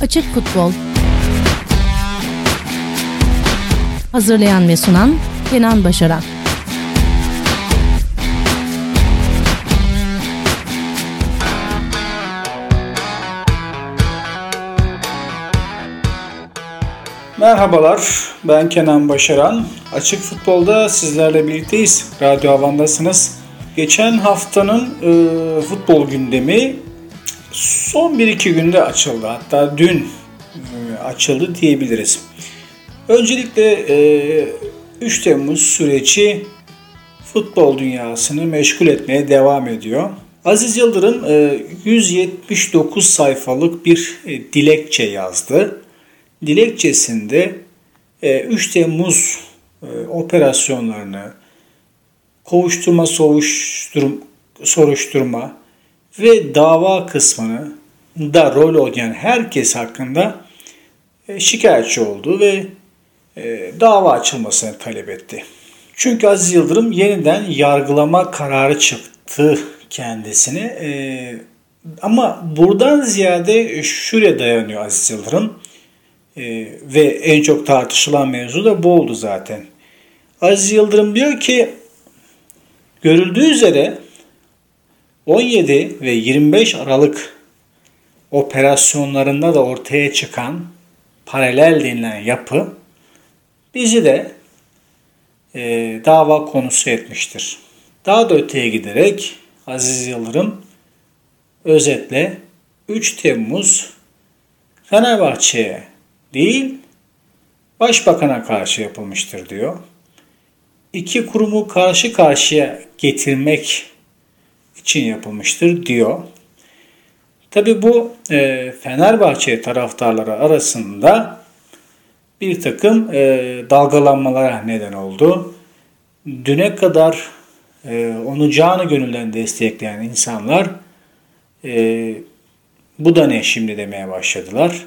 Açık Futbol Hazırlayan ve sunan Kenan Başaran Merhabalar, ben Kenan Başaran. Açık Futbol'da sizlerle birlikteyiz. Radyo Havan'dasınız. Geçen haftanın e, futbol gündemi son 1-2 günde açıldı. Hatta dün e, açıldı diyebiliriz. Öncelikle e, 3 Temmuz süreci futbol dünyasını meşgul etmeye devam ediyor. Aziz Yıldırım e, 179 sayfalık bir e, dilekçe yazdı. Dilekçesinde e, 3 Temmuz e, operasyonlarını kovuşturma, soruşturma ve dava kısmını da rol oynayan herkes hakkında e, şikayetçi oldu ve e, dava açılmasını talep etti. Çünkü Aziz Yıldırım yeniden yargılama kararı çıktı kendisine. E, ama buradan ziyade şuraya dayanıyor Aziz Yıldırım. Ve en çok tartışılan mevzu da bu oldu zaten. Aziz Yıldırım diyor ki görüldüğü üzere 17 ve 25 Aralık operasyonlarında da ortaya çıkan paralel denilen yapı bizi de e, dava konusu etmiştir. Daha da öteye giderek Aziz Yıldırım özetle 3 Temmuz Fenerbahçe'ye değil Başbakan'a karşı yapılmıştır diyor. İki kurumu karşı karşıya getirmek için yapılmıştır diyor. Tabi bu e, Fenerbahçe taraftarları arasında bir takım e, dalgalanmalara neden oldu. Düne kadar e, onu canı gönülden destekleyen insanlar e, bu da ne şimdi demeye başladılar.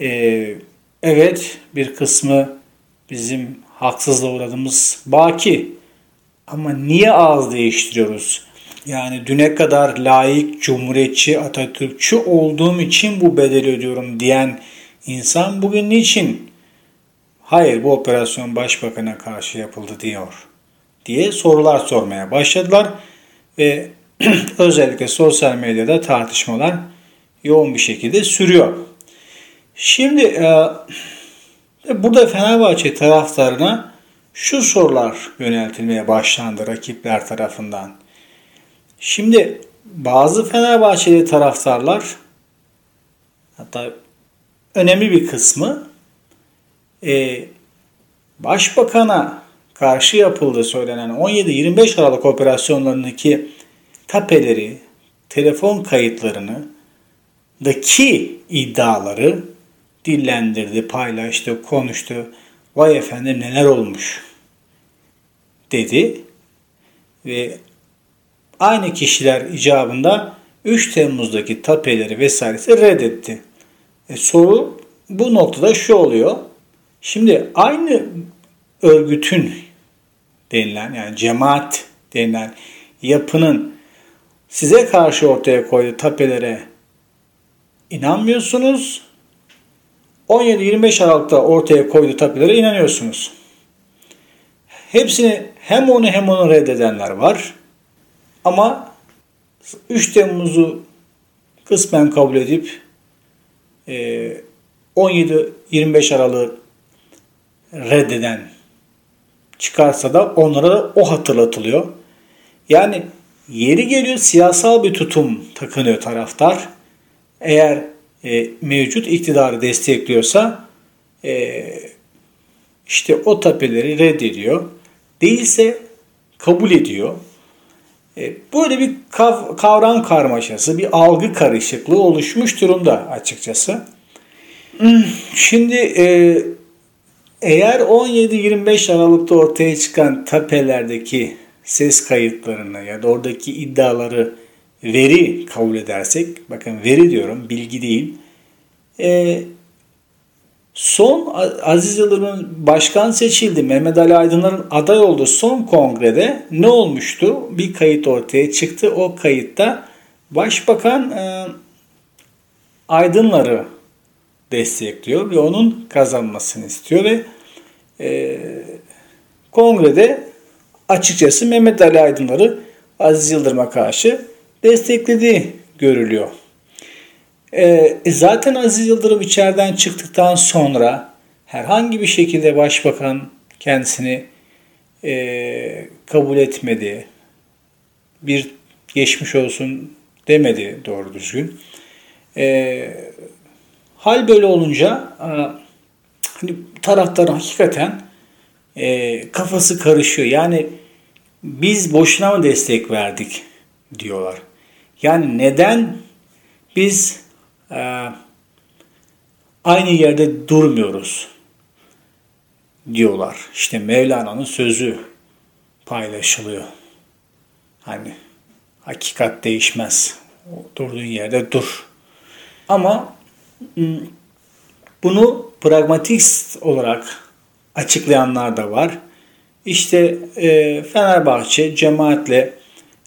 E, evet bir kısmı bizim haksızlığa uğradığımız baki ama niye ağız değiştiriyoruz? Yani düne kadar layık, cumhuriyetçi, Atatürkçü olduğum için bu bedeli ödüyorum diyen insan bugün niçin hayır bu operasyon başbakana karşı yapıldı diyor diye sorular sormaya başladılar ve özellikle sosyal medyada tartışmalar yoğun bir şekilde sürüyor. Şimdi e, burada Fenerbahçe taraftarına şu sorular yöneltilmeye başlandı rakipler tarafından. Şimdi bazı Fenerbahçeli taraftarlar hatta önemli bir kısmı e, başbakana karşı yapıldığı söylenen 17-25 Aralık operasyonlarındaki tapeleri, telefon kayıtlarını daki iddiaları dillendirdi, paylaştı, konuştu. Vay efendim neler olmuş dedi ve aynı kişiler icabında 3 Temmuz'daki tapeleri vesairesi reddetti. E, soru bu noktada şu oluyor. Şimdi aynı örgütün denilen yani cemaat denilen yapının size karşı ortaya koyduğu tapelere inanmıyorsunuz. 17-25 Aralık'ta ortaya koyduğu tapelere inanıyorsunuz. Hepsini hem onu hem onu reddedenler var. Ama 3 Temmuz'u kısmen kabul edip 17-25 e, Aralık'ı reddeden çıkarsa da onlara da o hatırlatılıyor. Yani yeri geliyor siyasal bir tutum takınıyor taraftar. Eğer e, mevcut iktidarı destekliyorsa e, işte o tapeleri reddediyor. Değilse kabul ediyor. E, böyle bir kav kavram karmaşası, bir algı karışıklığı oluşmuş durumda açıkçası. Hmm, şimdi e, eğer 17-25 Aralık'ta ortaya çıkan tapelerdeki ses kayıtlarını ya da oradaki iddiaları veri kabul edersek, bakın veri diyorum, bilgi değil. E, son Aziz Yıldırım'ın başkan seçildi, Mehmet Ali Aydınlar'ın aday olduğu son kongrede ne olmuştu? Bir kayıt ortaya çıktı. O kayıtta Başbakan e, Aydınlar'ı destekliyor ve onun kazanmasını istiyor ve e, kongrede açıkçası Mehmet Ali Aydınları Aziz Yıldırım'a karşı desteklediği görülüyor. E, zaten Aziz Yıldırım içeriden çıktıktan sonra herhangi bir şekilde başbakan kendisini e, kabul etmedi. Bir geçmiş olsun demedi doğru düzgün. E, hal böyle olunca e, hani taraftarın hakikaten e, kafası karışıyor. Yani biz boşuna mı destek verdik diyorlar. Yani neden biz e, aynı yerde durmuyoruz diyorlar. İşte Mevlana'nın sözü paylaşılıyor. Hani hakikat değişmez. Durduğun yerde dur. Ama bunu pragmatist olarak açıklayanlar da var. İşte e, Fenerbahçe cemaatle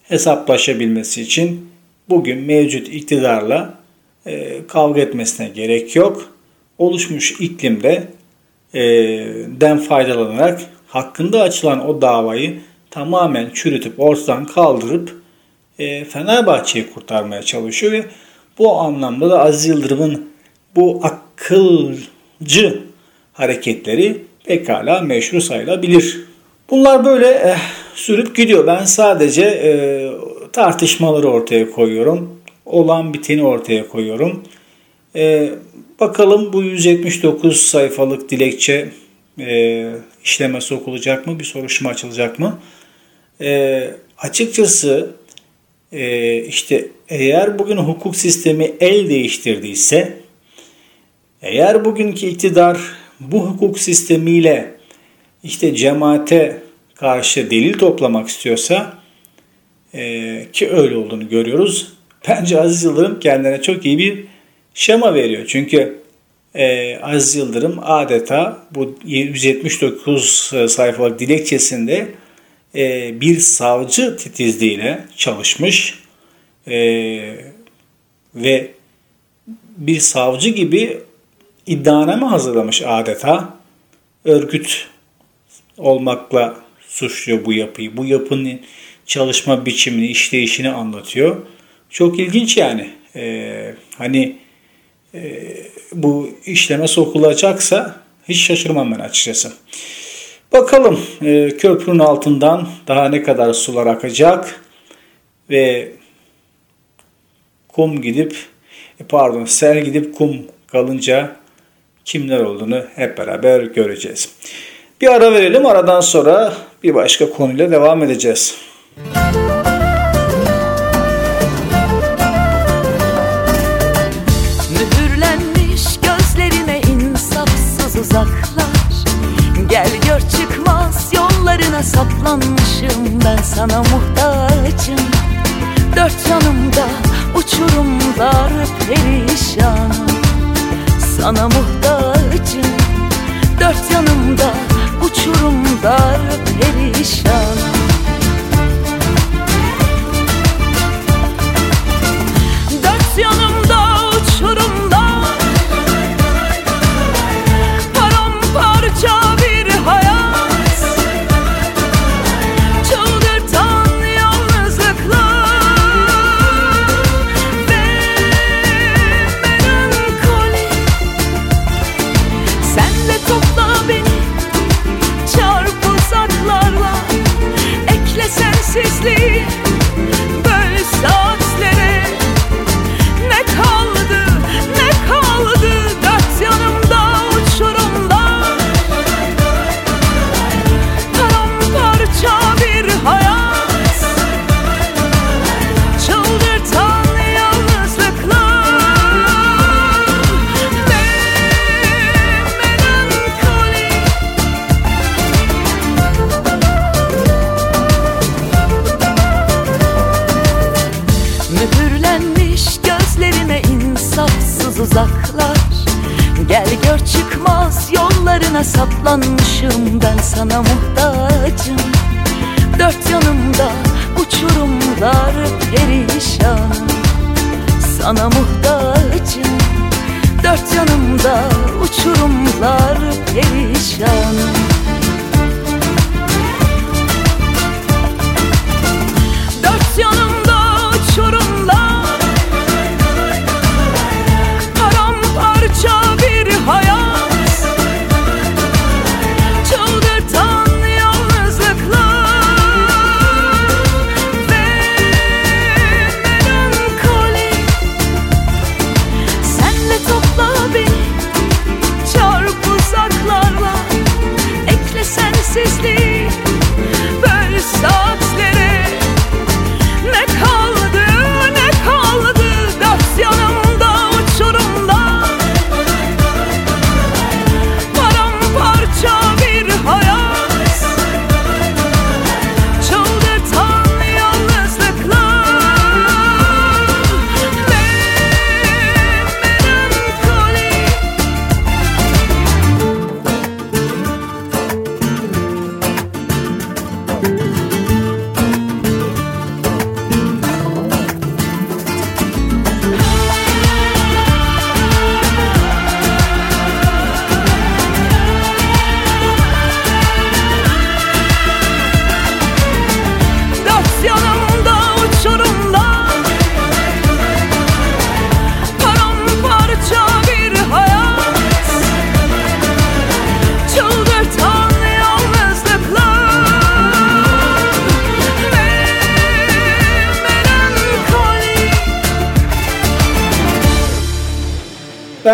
hesaplaşabilmesi için bugün mevcut iktidarla e, kavga etmesine gerek yok. Oluşmuş iklimde e, den faydalanarak hakkında açılan o davayı tamamen çürütüp ortadan kaldırıp e, Fenerbahçe'yi kurtarmaya çalışıyor ve bu anlamda da Aziz Yıldırım'ın bu akılcı hareketleri pekala meşru sayılabilir. Bunlar böyle eh, sürüp gidiyor. Ben sadece eh, tartışmaları ortaya koyuyorum. Olan biteni ortaya koyuyorum. Eh, bakalım bu 179 sayfalık dilekçe eh, işleme sokulacak mı? Bir soruşturma açılacak mı? Eh, açıkçası eh, işte eğer bugün hukuk sistemi el değiştirdiyse eğer bugünkü iktidar bu hukuk sistemiyle işte cemaate karşı delil toplamak istiyorsa e, ki öyle olduğunu görüyoruz. Bence Aziz Yıldırım kendine çok iyi bir şema veriyor. Çünkü e, Aziz Yıldırım adeta bu 179 sayfalık dilekçesinde e, bir savcı titizliğiyle çalışmış e, ve bir savcı gibi iddianame hazırlamış adeta. Örgüt olmakla suçluyor bu yapıyı. Bu yapının çalışma biçimini, işleyişini anlatıyor. Çok ilginç yani. Ee, hani e, bu işleme sokulacaksa hiç şaşırmam ben açıkçası. Bakalım e, köprünün altından daha ne kadar sular akacak ve kum gidip e, pardon sel gidip kum kalınca kimler olduğunu hep beraber göreceğiz. Bir ara verelim. Aradan sonra bir başka konuyla devam edeceğiz. Mühürlenmiş saplanmışım Ben sana muhtacım Dört yanımda uçurumlar perişan. Sana muhtacım Dört yanımda uçurumlar perişan. Dört yanımda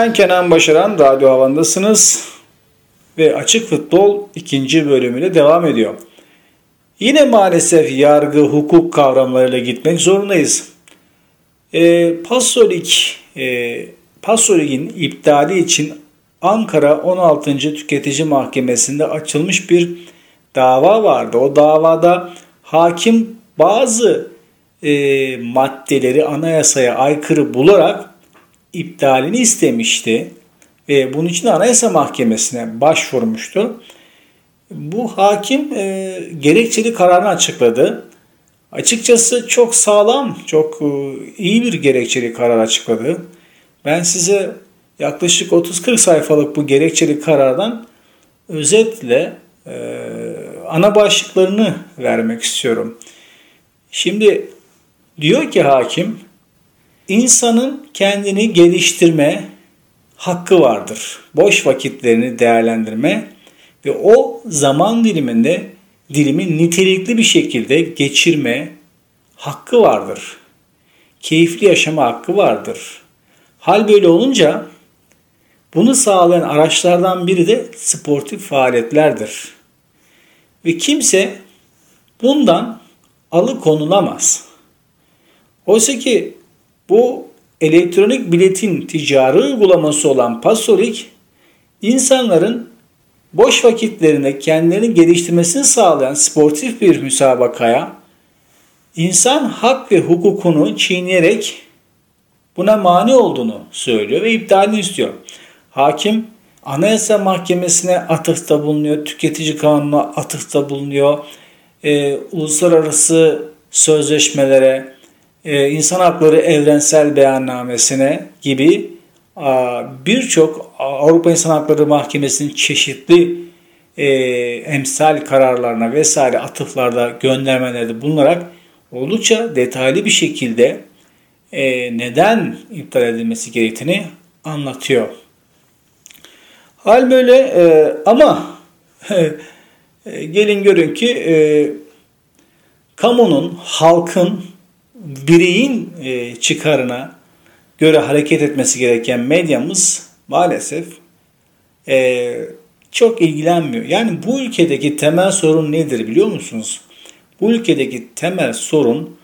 Ben Kenan Başaran, Radyo Havan'dasınız ve Açık Futbol ikinci bölümüyle devam ediyor. Yine maalesef yargı, hukuk kavramlarıyla gitmek zorundayız. E, Pasolik, e, Pasolik'in iptali için Ankara 16. Tüketici Mahkemesi'nde açılmış bir dava vardı. O davada hakim bazı e, maddeleri anayasaya aykırı bularak iptalini istemişti ve bunun için Anayasa Mahkemesi'ne başvurmuştu. Bu hakim e, gerekçeli kararını açıkladı. Açıkçası çok sağlam, çok e, iyi bir gerekçeli karar açıkladı. Ben size yaklaşık 30-40 sayfalık bu gerekçeli karardan özetle e, ana başlıklarını vermek istiyorum. Şimdi diyor ki hakim, insanın kendini geliştirme hakkı vardır. Boş vakitlerini değerlendirme ve o zaman diliminde dilimi nitelikli bir şekilde geçirme hakkı vardır. Keyifli yaşama hakkı vardır. Hal böyle olunca bunu sağlayan araçlardan biri de sportif faaliyetlerdir. Ve kimse bundan alıkonulamaz. Oysa ki bu elektronik biletin ticari uygulaması olan Pasolik insanların boş vakitlerinde kendilerini geliştirmesini sağlayan sportif bir müsabakaya insan hak ve hukukunu çiğneyerek buna mani olduğunu söylüyor ve iptalini istiyor. Hakim Anayasa Mahkemesi'ne atıfta bulunuyor, tüketici kanununa atıfta bulunuyor, e, uluslararası sözleşmelere, e, insan hakları evrensel beyannamesine gibi birçok Avrupa İnsan Hakları Mahkemesi'nin çeşitli e, emsal kararlarına vesaire atıflarda göndermelerde bulunarak oldukça detaylı bir şekilde e, neden iptal edilmesi gerektiğini anlatıyor. Hal böyle e, ama gelin görün ki kamunun, halkın, bireyin e, çıkarına göre hareket etmesi gereken medyamız maalesef e, çok ilgilenmiyor. Yani bu ülkedeki temel sorun nedir biliyor musunuz? Bu ülkedeki temel sorun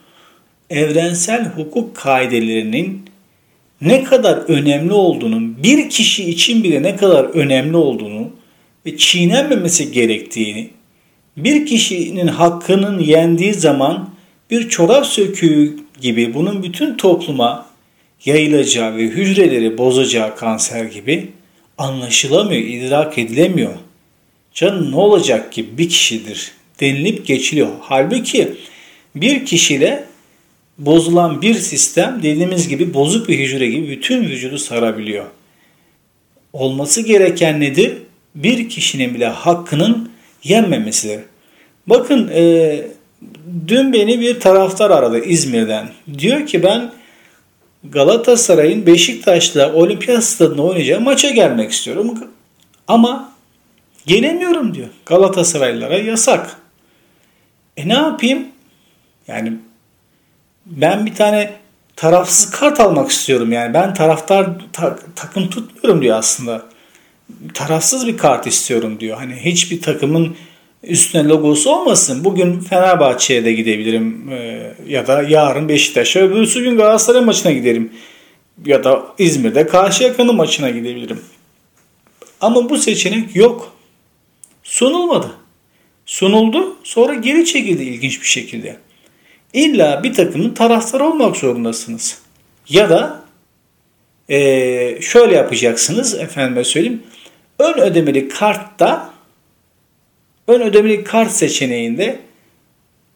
evrensel hukuk kaidelerinin ne kadar önemli olduğunu, bir kişi için bile ne kadar önemli olduğunu ve çiğnenmemesi gerektiğini, bir kişinin hakkının yendiği zaman bir çorap söküğü gibi bunun bütün topluma yayılacağı ve hücreleri bozacağı kanser gibi anlaşılamıyor, idrak edilemiyor. Canım ne olacak ki bir kişidir denilip geçiliyor. Halbuki bir kişiyle bozulan bir sistem dediğimiz gibi bozuk bir hücre gibi bütün vücudu sarabiliyor. olması gereken nedir? Bir kişinin bile hakkının yenmemesidir. Bakın e, dün beni bir taraftar aradı İzmir'den. Diyor ki ben Galatasaray'ın Beşiktaş'la Olimpiyat Stadında oynayacağı maça gelmek istiyorum. Ama gelemiyorum diyor. Galatasaraylılara yasak. E ne yapayım? Yani ben bir tane tarafsız kart almak istiyorum yani. Ben taraftar ta, takım tutmuyorum diyor aslında. Tarafsız bir kart istiyorum diyor. Hani hiçbir takımın üstüne logosu olmasın. Bugün Fenerbahçe'ye de gidebilirim e, ya da yarın Beşiktaş'a öbürsü gün Galatasaray maçına giderim. Ya da İzmir'de Karşıyaka'nın maçına gidebilirim. Ama bu seçenek yok. Sunulmadı. Sunuldu sonra geri çekildi ilginç bir şekilde. İlla bir takımın taraftarı olmak zorundasınız. Ya da e, şöyle yapacaksınız efendime söyleyeyim. Ön ödemeli kartta ön ödemeli kart seçeneğinde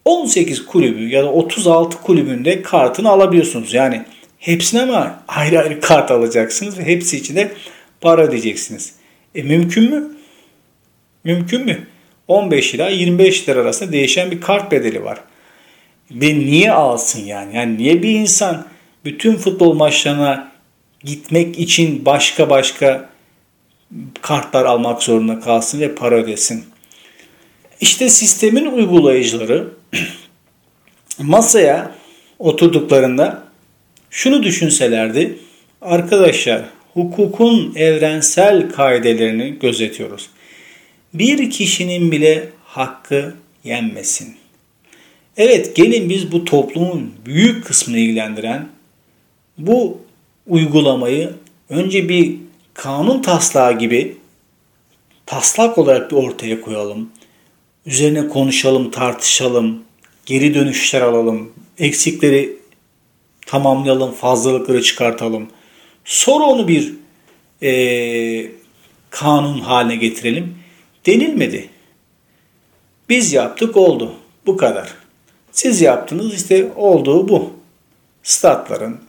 18 kulübü ya da 36 kulübünde kartını alabiliyorsunuz. Yani hepsine ama ayrı ayrı kart alacaksınız ve hepsi için de para ödeyeceksiniz. E mümkün mü? Mümkün mü? 15 ila 25 lira arasında değişen bir kart bedeli var. Ve niye alsın yani? Yani niye bir insan bütün futbol maçlarına gitmek için başka başka kartlar almak zorunda kalsın ve para ödesin? İşte sistemin uygulayıcıları masaya oturduklarında şunu düşünselerdi. Arkadaşlar hukukun evrensel kaidelerini gözetiyoruz. Bir kişinin bile hakkı yenmesin. Evet gelin biz bu toplumun büyük kısmını ilgilendiren bu uygulamayı önce bir kanun taslağı gibi taslak olarak bir ortaya koyalım. Üzerine konuşalım, tartışalım, geri dönüşler alalım, eksikleri tamamlayalım, fazlalıkları çıkartalım. Sonra onu bir e, kanun haline getirelim. Denilmedi. Biz yaptık oldu. Bu kadar. Siz yaptınız işte olduğu bu. Statların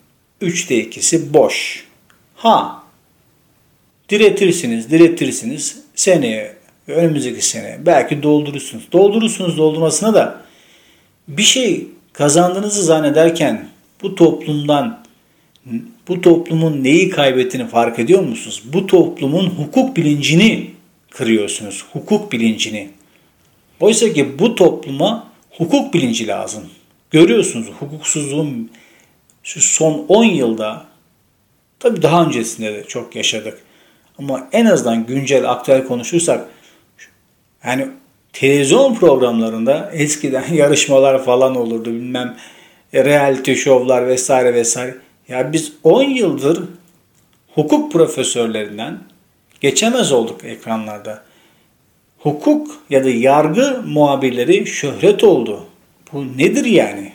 3'te 2'si boş. Ha diretirsiniz diretirsiniz seneye önümüzdeki sene belki doldurursunuz. Doldurursunuz doldurmasına da bir şey kazandığınızı zannederken bu toplumdan bu toplumun neyi kaybettiğini fark ediyor musunuz? Bu toplumun hukuk bilincini kırıyorsunuz. Hukuk bilincini. Oysa ki bu topluma hukuk bilinci lazım. Görüyorsunuz hukuksuzluğun şu son 10 yılda tabii daha öncesinde de çok yaşadık. Ama en azından güncel aktüel konuşursak yani televizyon programlarında eskiden yarışmalar falan olurdu bilmem reality şovlar vesaire vesaire. Ya biz 10 yıldır hukuk profesörlerinden geçemez olduk ekranlarda. Hukuk ya da yargı muhabirleri şöhret oldu. Bu nedir yani?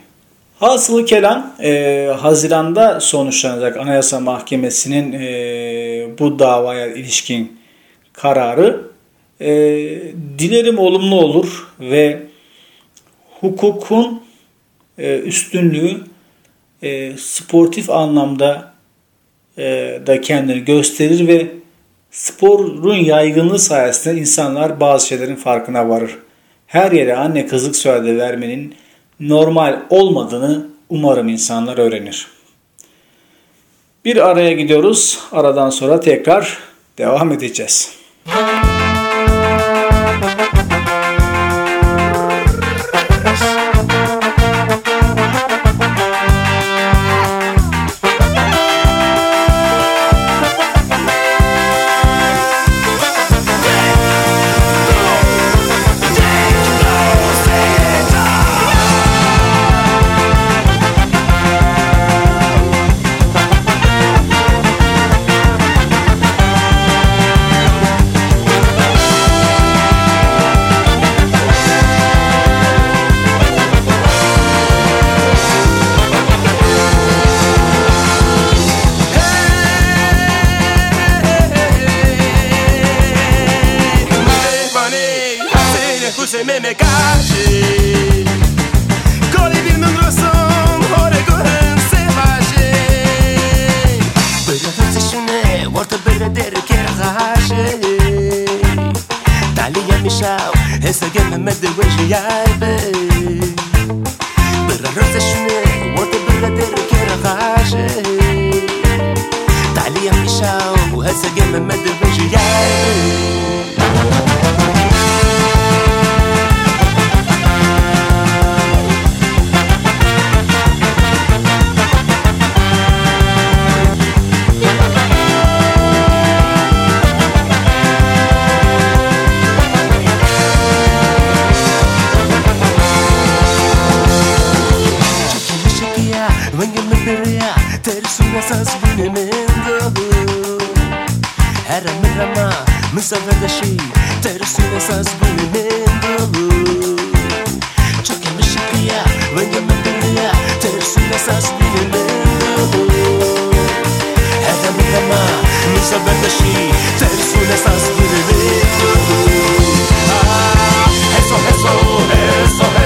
Hasılı kelam e, Haziran'da sonuçlanacak Anayasa Mahkemesi'nin e, bu davaya ilişkin kararı e, dilerim olumlu olur ve hukukun e, üstünlüğü e, sportif anlamda e, da kendini gösterir ve sporun yaygınlığı sayesinde insanlar bazı şeylerin farkına varır. Her yere anne kızlık soyadı vermenin normal olmadığını umarım insanlar öğrenir. Bir araya gidiyoruz. Aradan sonra tekrar devam edeceğiz. sem me me kaži Koli bir më ngroson Hore gohen se vazhe Bëjnë të të shune Vor të bëjnë dherë kjerë të hashe Tali jam i shau E se gjemë me dhe nasas binemendo. Her mirama, misafirdaşi, tersu nasas binemendo. Çekilmişikiya, venge meberiya, tersu nasas binemendo. Her mirama, misafirdaşi, tersu nasas binemendo. Ah, Eso, eso, eso,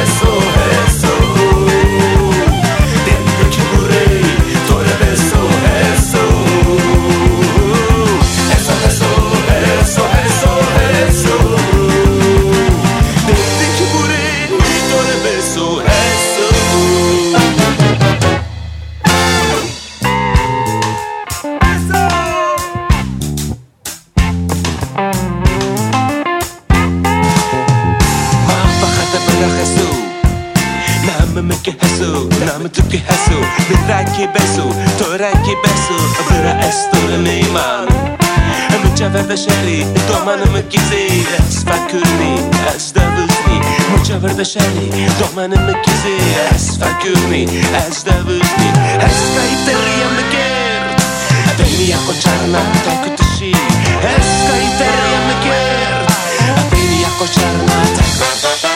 haso Nama tuke haso Biraki beso Toraki beso Vira estora neyman Mücevher ve şehri Domanımı gizi Es fakirni Es davuzni Mücevher ve şehri Domanımı gizi Es fakirni Es davuzni Es kayteriya mekert Beni yako çarna Takutashi Es kayteriya mekert Beni yako çarna Takutashi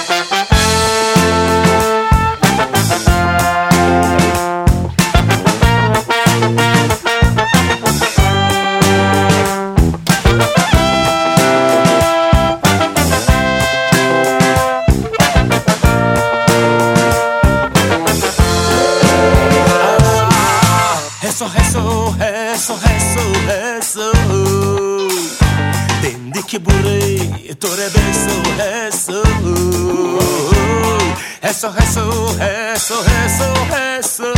Eso, eso, eso, eso, eso.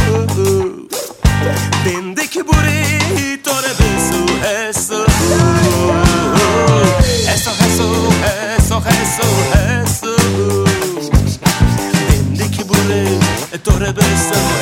Dendi ki burayı tore beso, eso. Eso, eso, eso, eso, eso. Dendi ki burayı tore beso, eso.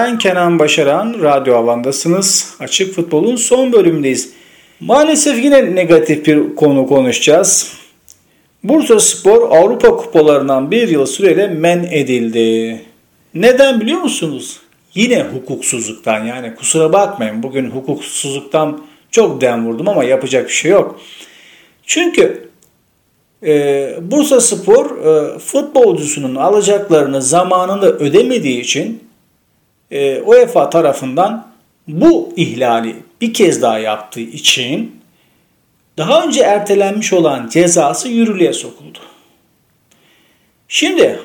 Ben Kenan Başaran, Radyo Havan'dasınız. Açık Futbol'un son bölümündeyiz. Maalesef yine negatif bir konu konuşacağız. Bursa Spor Avrupa kupalarından bir yıl süreyle men edildi. Neden biliyor musunuz? Yine hukuksuzluktan yani kusura bakmayın bugün hukuksuzluktan çok dem vurdum ama yapacak bir şey yok. Çünkü e, Bursa Spor e, futbolcusunun alacaklarını zamanında ödemediği için e, UEFA tarafından bu ihlali bir kez daha yaptığı için daha önce ertelenmiş olan cezası yürürlüğe sokuldu. Şimdi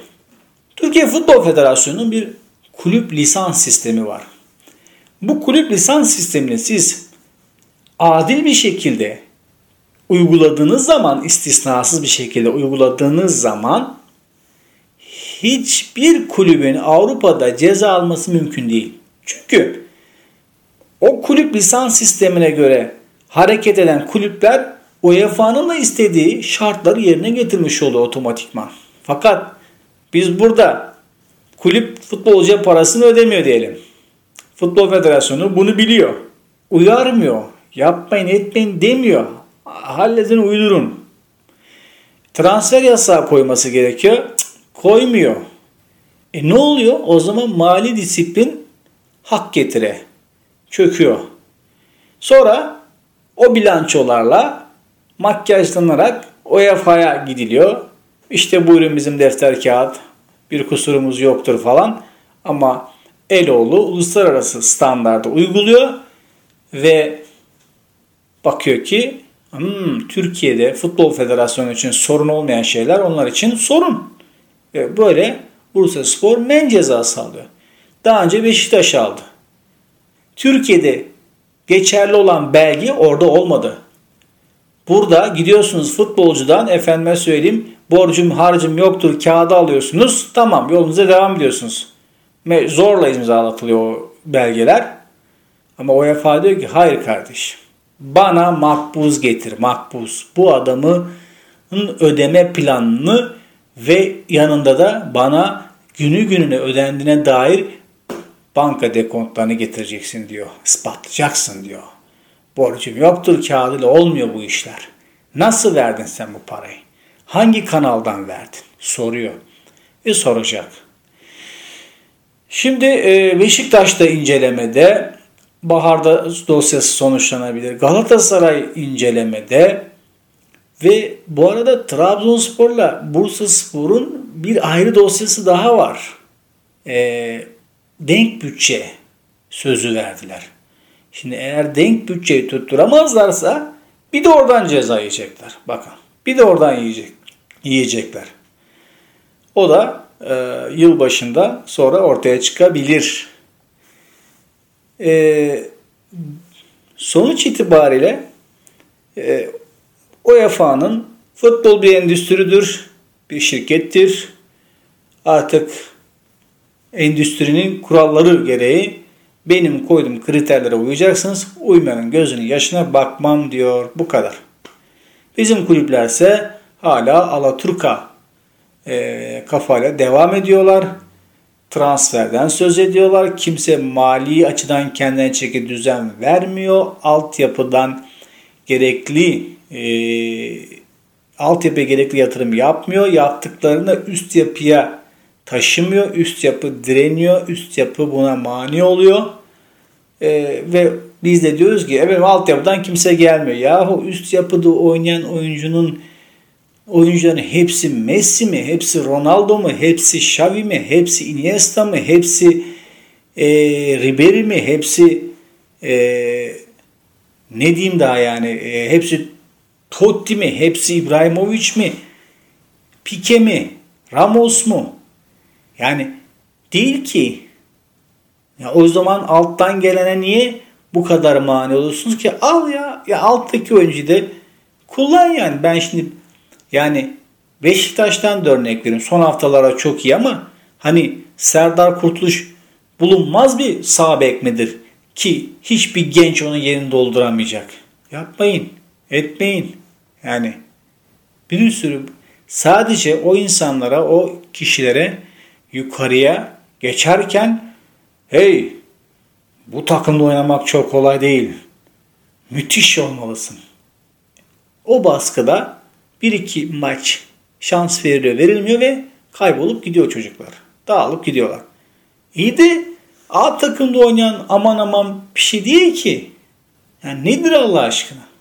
Türkiye Futbol Federasyonu'nun bir kulüp lisans sistemi var. Bu kulüp lisans sistemini siz adil bir şekilde uyguladığınız zaman istisnasız bir şekilde uyguladığınız zaman hiçbir kulübün Avrupa'da ceza alması mümkün değil. Çünkü o kulüp lisans sistemine göre hareket eden kulüpler UEFA'nın da istediği şartları yerine getirmiş oluyor otomatikman. Fakat Biz burada kulüp futbolcuya parasını ödemiyor diyelim. Futbol Federasyonu bunu biliyor. Uyarmıyor. Yapmayın etmeyin demiyor. Halledin uydurun. Transfer yasağı koyması gerekiyor. Koymuyor. E ne oluyor? O zaman mali disiplin hak getire. Çöküyor. Sonra o bilançolarla makyajlanarak UEFA'ya gidiliyor. İşte buyurun bizim defter kağıt. Bir kusurumuz yoktur falan. Ama Eloğlu uluslararası standardı uyguluyor ve bakıyor ki hmm, Türkiye'de Futbol Federasyonu için sorun olmayan şeyler onlar için sorun. Ve böyle Bursa Spor men cezası alıyor. Daha önce Beşiktaş aldı. Türkiye'de geçerli olan belge orada olmadı. Burada gidiyorsunuz futbolcudan efendime söyleyeyim borcum harcım yoktur kağıdı alıyorsunuz. Tamam yolunuza devam ediyorsunuz. Zorla imzalatılıyor o belgeler. Ama UEFA diyor ki hayır kardeş bana makbuz getir makbuz. Bu adamın ödeme planını ve yanında da bana günü gününe ödendiğine dair banka dekontlarını getireceksin diyor. Ispatlayacaksın diyor. Borcum yoktur kağıdıyla olmuyor bu işler. Nasıl verdin sen bu parayı? Hangi kanaldan verdin? Soruyor. Ve soracak. Şimdi e, Beşiktaş'ta incelemede Bahar'da dosyası sonuçlanabilir. Galatasaray incelemede ve bu arada Trabzonspor'la Bursa Spor'un bir ayrı dosyası daha var. E, denk bütçe sözü verdiler. Şimdi eğer denk bütçeyi tutturamazlarsa bir de oradan ceza yiyecekler. Bakın bir de oradan yiyecek, yiyecekler. O da e, yıl başında sonra ortaya çıkabilir. E, sonuç itibariyle e, UEFA'nın futbol bir endüstridir, bir şirkettir. Artık endüstrinin kuralları gereği benim koyduğum kriterlere uyacaksınız. Uymayanın gözünün yaşına bakmam diyor. Bu kadar. Bizim kulüplerse hala Alaturka e, kafayla devam ediyorlar. Transferden söz ediyorlar. Kimse mali açıdan kendine çeki düzen vermiyor. Altyapıdan gerekli e, altyapı gerekli yatırım yapmıyor. Yaptıklarını üst yapıya taşımıyor. Üst yapı direniyor. Üst yapı buna mani oluyor. E, ve biz de diyoruz ki evet altyapıdan kimse gelmiyor. Yahu üst yapıda oynayan oyuncunun oyuncuların hepsi Messi mi? Hepsi Ronaldo mu? Hepsi Xavi mi? Hepsi Iniesta mı? Hepsi e, Ribery mi? Hepsi e, ne diyeyim daha yani? E, hepsi Totti mi? Hepsi İbrahimovic mi? Pique mi? Ramos mu? Yani değil ki. Ya o zaman alttan gelene niye bu kadar mani olursunuz ki? Al ya. Ya alttaki oyuncuyu da kullan yani. Ben şimdi yani Beşiktaş'tan da örnek vereyim. Son haftalara çok iyi ama hani Serdar Kurtuluş bulunmaz bir sağ bek midir? Ki hiçbir genç onun yerini dolduramayacak. Yapmayın. Etmeyin. Yani bir sürü sadece o insanlara, o kişilere yukarıya geçerken hey bu takımda oynamak çok kolay değil. Müthiş olmalısın. O baskıda bir iki maç şans veriliyor verilmiyor ve kaybolup gidiyor çocuklar. Dağılıp gidiyorlar. İyi de A takımda oynayan aman aman bir şey değil ki. Yani nedir Allah aşkına?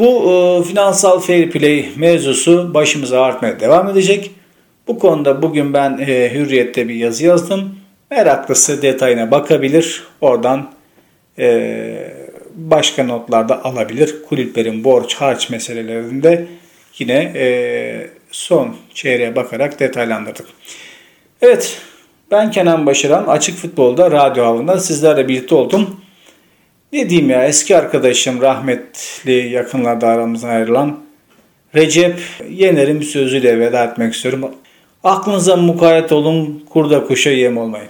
Bu e, finansal fair play mevzusu başımıza artmaya devam edecek. Bu konuda bugün ben e, Hürriyet'te bir yazı yazdım. Meraklısı detayına bakabilir. Oradan e, başka notlarda alabilir. Kulüplerin borç harç meselelerinde yine e, son çeyreğe bakarak detaylandırdık. Evet ben Kenan Başaran Açık Futbol'da radyo havında sizlerle birlikte oldum. Ne diyeyim ya eski arkadaşım rahmetli yakınlarda aramızdan ayrılan Recep Yener'in bir sözüyle veda etmek istiyorum. Aklınıza mukayyet olun kurda kuşa yem olmayın.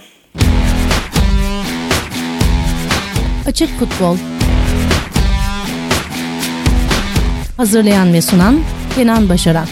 Açık Futbol Hazırlayan ve sunan Kenan Başaran